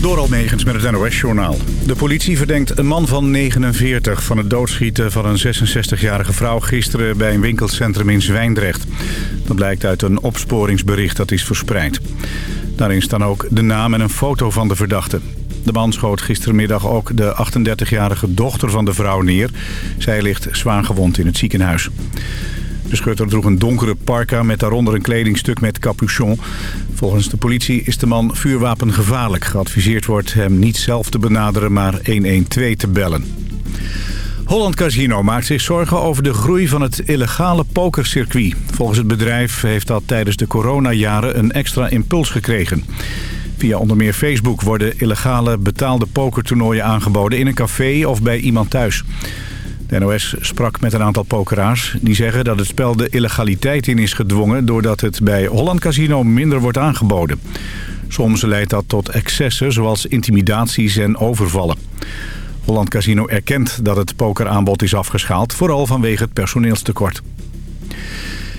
Door Almegens met het NOS-journaal. De politie verdenkt een man van 49 van het doodschieten van een 66-jarige vrouw gisteren bij een winkelcentrum in Zwijndrecht. Dat blijkt uit een opsporingsbericht dat is verspreid. Daarin staan ook de naam en een foto van de verdachte. De man schoot gistermiddag ook de 38-jarige dochter van de vrouw neer. Zij ligt zwaar gewond in het ziekenhuis. De schutter droeg een donkere parka met daaronder een kledingstuk met capuchon. Volgens de politie is de man vuurwapengevaarlijk. Geadviseerd wordt hem niet zelf te benaderen, maar 112 te bellen. Holland Casino maakt zich zorgen over de groei van het illegale pokercircuit. Volgens het bedrijf heeft dat tijdens de coronajaren een extra impuls gekregen. Via onder meer Facebook worden illegale betaalde pokertoernooien aangeboden in een café of bij iemand thuis. De NOS sprak met een aantal pokeraars. Die zeggen dat het spel de illegaliteit in is gedwongen... doordat het bij Holland Casino minder wordt aangeboden. Soms leidt dat tot excessen zoals intimidaties en overvallen. Holland Casino erkent dat het pokeraanbod is afgeschaald... vooral vanwege het personeelstekort.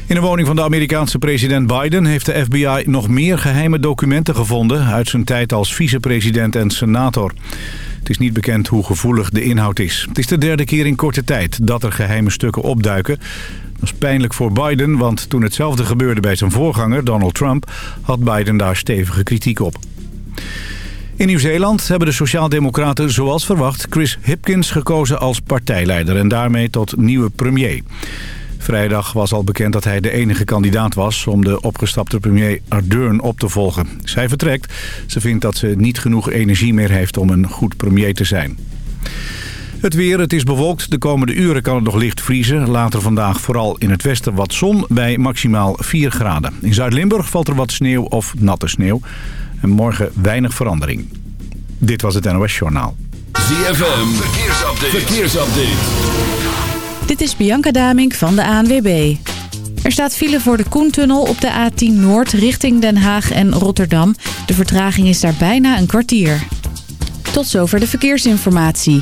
In de woning van de Amerikaanse president Biden heeft de FBI nog meer geheime documenten gevonden... uit zijn tijd als vicepresident en senator. Het is niet bekend hoe gevoelig de inhoud is. Het is de derde keer in korte tijd dat er geheime stukken opduiken. Dat is pijnlijk voor Biden, want toen hetzelfde gebeurde bij zijn voorganger Donald Trump... had Biden daar stevige kritiek op. In Nieuw-Zeeland hebben de Sociaaldemocraten zoals verwacht Chris Hipkins gekozen als partijleider en daarmee tot nieuwe premier. Vrijdag was al bekend dat hij de enige kandidaat was om de opgestapte premier Ardern op te volgen. Zij vertrekt. Ze vindt dat ze niet genoeg energie meer heeft om een goed premier te zijn. Het weer, het is bewolkt. De komende uren kan het nog licht vriezen. Later vandaag vooral in het westen wat zon bij maximaal 4 graden. In Zuid-Limburg valt er wat sneeuw of natte sneeuw. En morgen weinig verandering. Dit was het NOS Journaal. ZFM, verkeersupdate. verkeersupdate. Dit is Bianca Damink van de ANWB. Er staat file voor de Koentunnel op de A10 Noord richting Den Haag en Rotterdam. De vertraging is daar bijna een kwartier. Tot zover de verkeersinformatie.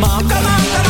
come on, come.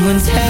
Someone tell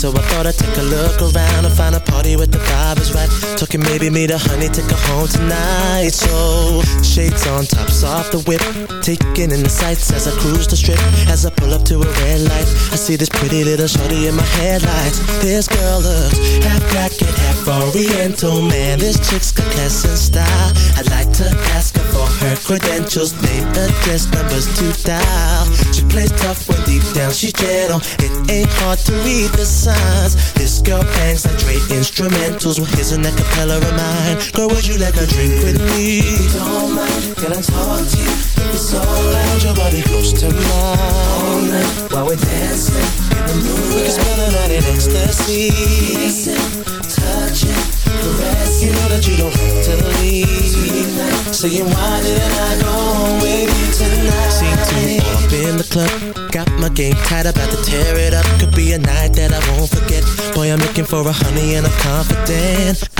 so I thought I'd take a look around and find a party with the vibe is right. Talking maybe meet a honey, take her home tonight. So shades on, tops off the whip, taking in the sights as I cruise the strip. As I pull up to a red light, I see this pretty little shorty in my headlights. This girl looks and half oriental. Man, this chick's got class and style. I'd like to ask her for her credentials, name, address, numbers to dial. She plays tough when deep down she's gentle. It ain't hard to read the signs. This girl bangs like Dre instrumentals. Well, here's an acapella of mine. Girl, would you like a drink with me? Don't mind, can I talk to you? It's alright, your body close to mine. All night while we're dancing in the moonlight. We can spend the night in ecstasy. You know that you don't to leave. I with you to all up in the club. Got my game tight, about to tear it up. Could be a night that I won't forget. Boy, I'm looking for a honey and I'm confident.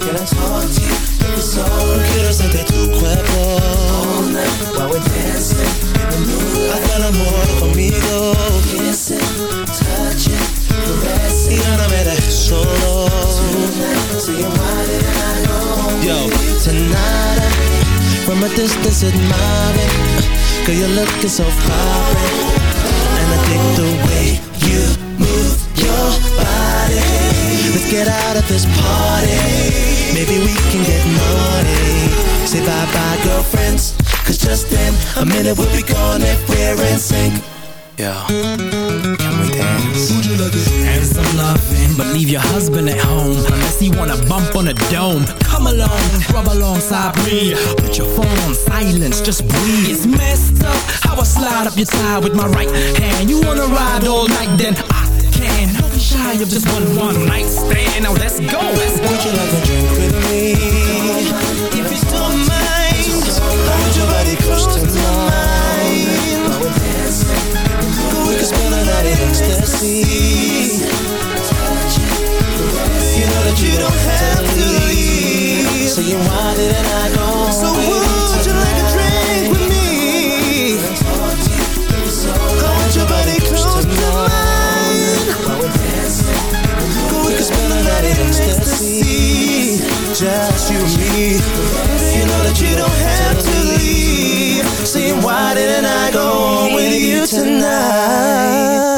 Can I talk to you? All night while we're dancing in the moonlight Kissing, touching, Tonight, saying why didn't I go home Yo, tonight From a distance admiring Girl, you're looking so fine And I dig the way you move your Let's get out of this party Maybe we can get naughty Say bye-bye girlfriends Cause just in a minute we'll be gone if we're in sync Yo, can we dance? And some loving, but leave your husband at home unless he wanna bump on a dome. Come along, rub alongside me. Put your phone on silence, just breathe. It's messed up how I slide up your thigh with my right hand. You wanna ride all night, then I can. Don't of just one one night stand. Now let's go. Let's go. Would you like a drink with me? If you don't mind, hold your body close to mine. We can spend the night in ecstasy. You know that you don't have to leave. Saying why didn't I go? I go home with you tonight?